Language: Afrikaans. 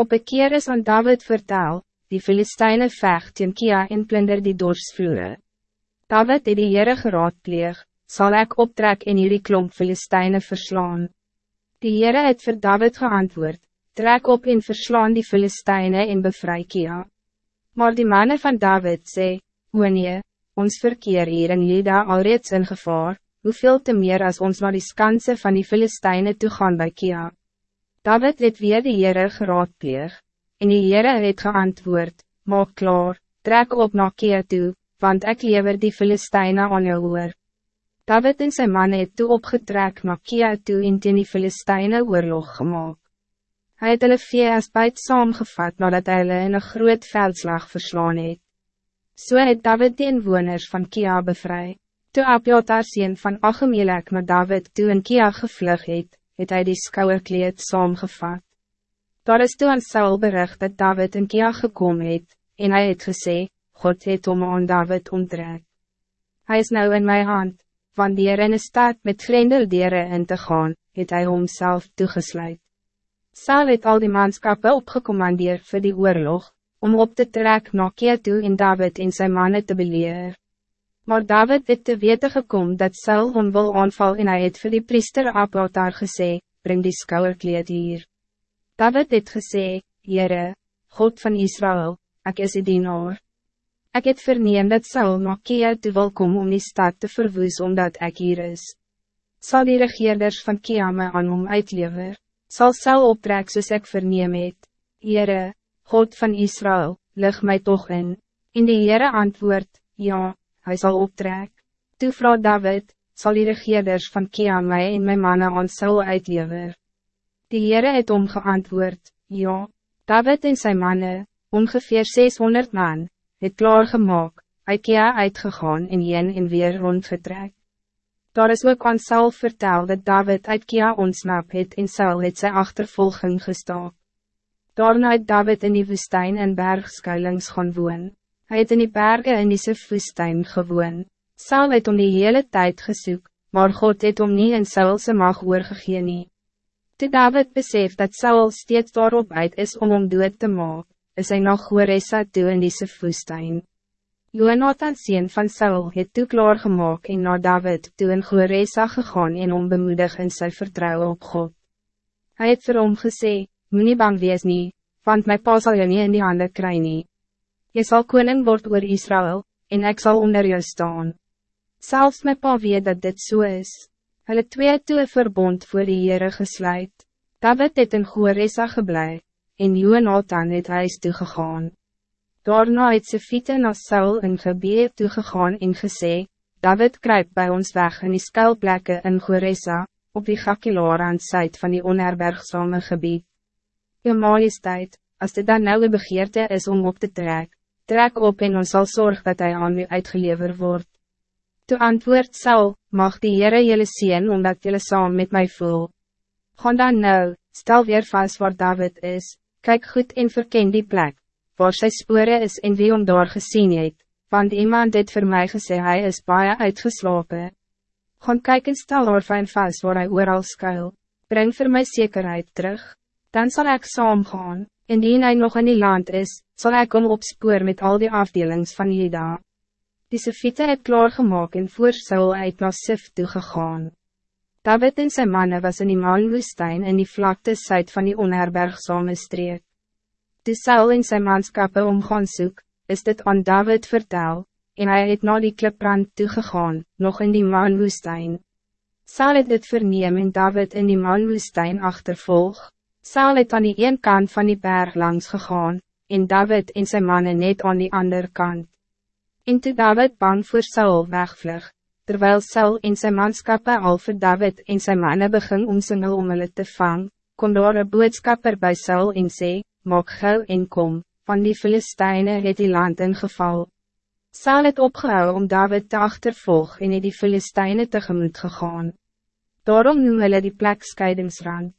Op een keer is aan David vertel, die Filisteine vecht in Kia en plunder die dorsvloere. David het die Heere geraadpleeg, zal ik optrek en hierdie klomp Filisteine verslaan. Die Heere het vir David geantwoord, trek op en verslaan die Filisteine en bevry Kia. Maar die mannen van David sê, o nee, ons verkeer hier in Juda alreeds in gevaar, hoeveel te meer als ons naar die skanse van die Filisteine toe gaan by Kia. David het weer die Heere geraadpleeg, en die Heere het geantwoord, maak klaar, trek op na Kia toe, want ik lever die Filisteine aan jou oor. David en zijn man het toe opgetrek na Kia toe en teen die Filisteine oorlog gemaakt. Hij het hulle vee as buit saamgevat nadat hy hulle in een groot veldslag verslaan het. So het David die inwoners van Kia bevry. Toe Abjatar sien van Achemelek met David toe in Kia gevlug het, het hy die skouwerkleed saamgevat. Daar is toe aan Saul bericht dat David in Kia gekom het, en hij het gesê, God het om aan David onttrek. Hij is nou in mijn hand, want die er in een staat met grendelderen in te gaan, het hij homself toegesluit. Saul het al die manskappe opgecommandeerd voor die oorlog, om op te trek na toe en David en zijn mannen te beleer. Maar David het te weten gekom dat Saul hom wil aanval en hij het vir die priester Abatar gesê, bring die skouwerkleed hier. David het gesê, Heere, God van Israël, ik is die dienaar. Ik het verneem dat Saul na toe wil kom om die stad te verwoes omdat ik hier is. Zal die regeerders van Kia me aan hom uitlever? zal Saul optrek soos ek verneem het, Heere, God van Israël, lig mij toch in. In die Heere antwoord, ja, hij zal optrek. Toe vraag David, zal die regeerders van Kia mij en mijn mannen aan Saul uitlever. Die Heere het omgeantwoord, ja, David en zijn mannen, ongeveer 600 man, het klaargemaak, uit Kia uitgegaan en jen en weer rondgetrek. Daar is ook aan Saul vertel dat David uit Kia ontsnap het en Saul het sy achtervolging gestaak. Daarna het David in die woestijn en bergskuilings gaan woon. Hij het in die bergen in die woestijn gewoon. Saul het om die hele tijd gesoek, maar God het om nie in Saulse mag oorgegee nie. Toe David besef dat Saul steeds daarop uit is om om dood te maak, is hij nog Goresa toe in die woestijn. Jonathan sien van Saul het toe klaargemaak en na David toe in Goresa gegaan en om bemoedig in sy vertrouwen op God. Hij het vir hom gesê, moet nie bang wees nie, want my pa sal jou nie in die handen kry nie. Jy sal koning word oor Israël, en ik zal onder jou staan. Zelfs my pa weet dat dit zo so is. Hulle twee toe een verbond voor die Heere gesluit. David het in Goresa geblei, en Jonathan het huis toegegaan. Daarna het ze fiete na Saul in gebied toegegaan en gesê, David kruip bij ons weg in die skuilplekke in Goresa, op die Gakilaar aan zuid van die onherbergsame gebied. Je majesteit, als dit dan nou een begeerte is om op te trek, trek op en ons zal zorgen dat hij aan u uitgeleverd wordt. Toe antwoord Saul, mag die Heere jylle sien omdat jylle saam met mij voel. Gaan dan nou, stel weer vast waar David is, kijk goed en verken die plek waar sy spore is en wie om daar gesien het, want iemand het voor mij gesê hy is baie uitgeslapen. Gaan kyk en stel haar fijn vast waar hy ooral skuil, breng voor mij zekerheid terug, dan zal ik saam gaan, indien hy nog in die land is, zal ik om opspoor met al die afdelings van Jeda. Die Sefite het klaargemaak en voor Saul uit na Sif toegegaan. David en zijn mannen was in die Malwoestijn in die vlakte zuid van die onherbergsame streek. Toe Saul en sy manskappe om gaan soek, is dit aan David vertel, en hij het na die kliprand toegegaan, nog in die manwoestijn. Saul het dit verneem en David in die manwoestijn achtervolg. Saul het aan die een kant van die berg langs gegaan, en David en zijn mannen net aan die andere kant. En toe David bang voor Saul wegvlug, terwijl Saul en zijn manskappe al vir David en zijn mannen begin omsingel om hulle te vang, kon daar een boodskapper bij Saul en sê, maak gauw en kom, van die Filisteine het die land ingeval. Saul het opgehou om David te achtervolg en het die Filisteine tegemoet gegaan. Daarom noem hulle die plek skeidingsrand.